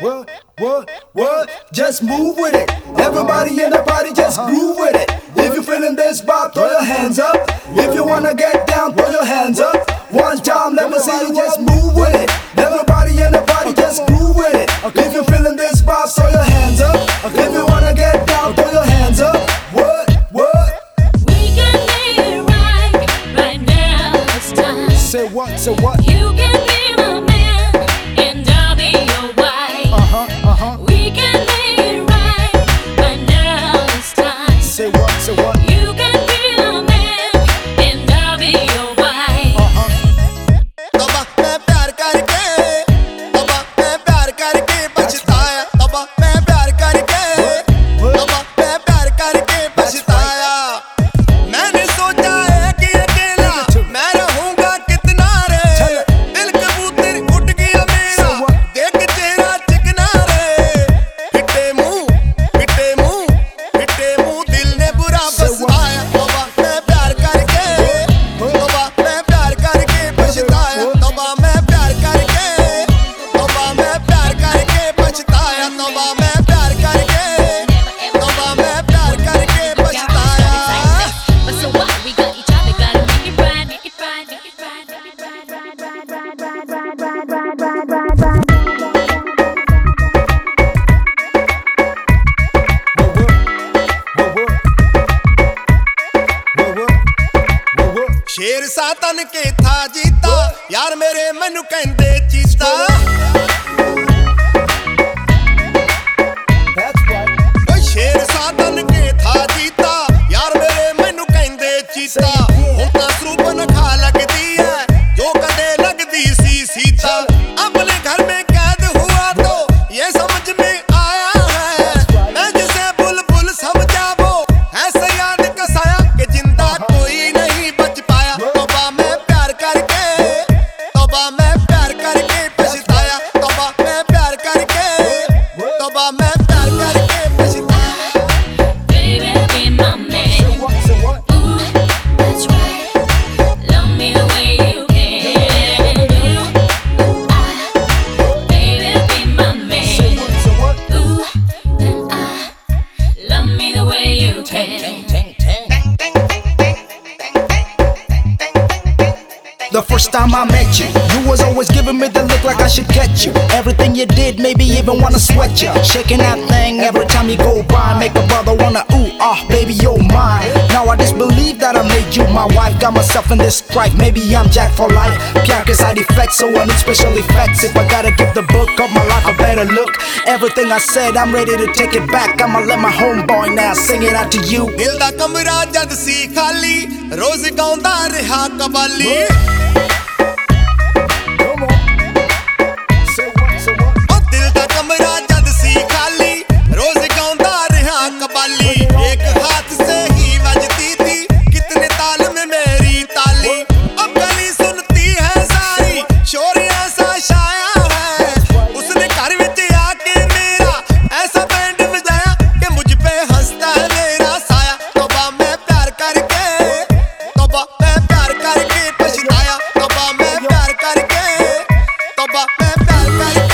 What, what, what? Just move with it. Everybody in the party, just uh-huh. groove with it. If you're feeling this vibe, throw your hands up. If you wanna get down, throw your hands up. One time, let me see you just move with it. Everybody in the party, just groove with it. If you're feeling this vibe, throw your hands up. If you wanna get down, throw your hands up. What, what? We can make it right, right now. It's time. Say what, say what? ਸ਼ੇਰ ਸਾਤਨ ਕੇ ਥਾ ਜੀਤਾ। ਯਾਰ ਮੇਰੇ ਮੈਨੂੰ ਕਹਿੰਦੇ ਚੀਤਾ। The first time I met you, you was always giving me the look like I should catch you. Everything you did made me even wanna sweat you. Shaking that thing every time you go by, make a brother wanna ooh ah, baby you're mine. Now I just believe that I made you my wife. Got myself in this strife, maybe I'm Jack for life. Pure cause so I need special effects. If I gotta give the book of my life a better look, everything I said, I'm ready to take it back. I'ma let my homeboy now sing it out to you. ਦਿਲ ਦਾ ਕਮਰਾ ਜਦ ਸੀ ਖਾਲੀ ਰੋਜ਼ ਗਾਉਂਦਾ ਰਿਹਾ qawwali Come on. Say what, say what? ਉਹ ਦਿਲ ਦਾ ਕਮਰਾ ਜਦ ਸੀ ਖਾਲੀ ਰੋਜ਼ ਗਾਉਂਦਾ ਰਿਹਾ ਕਬਾਲੀ ਇੱਕ ਹਾਥ me pervertí.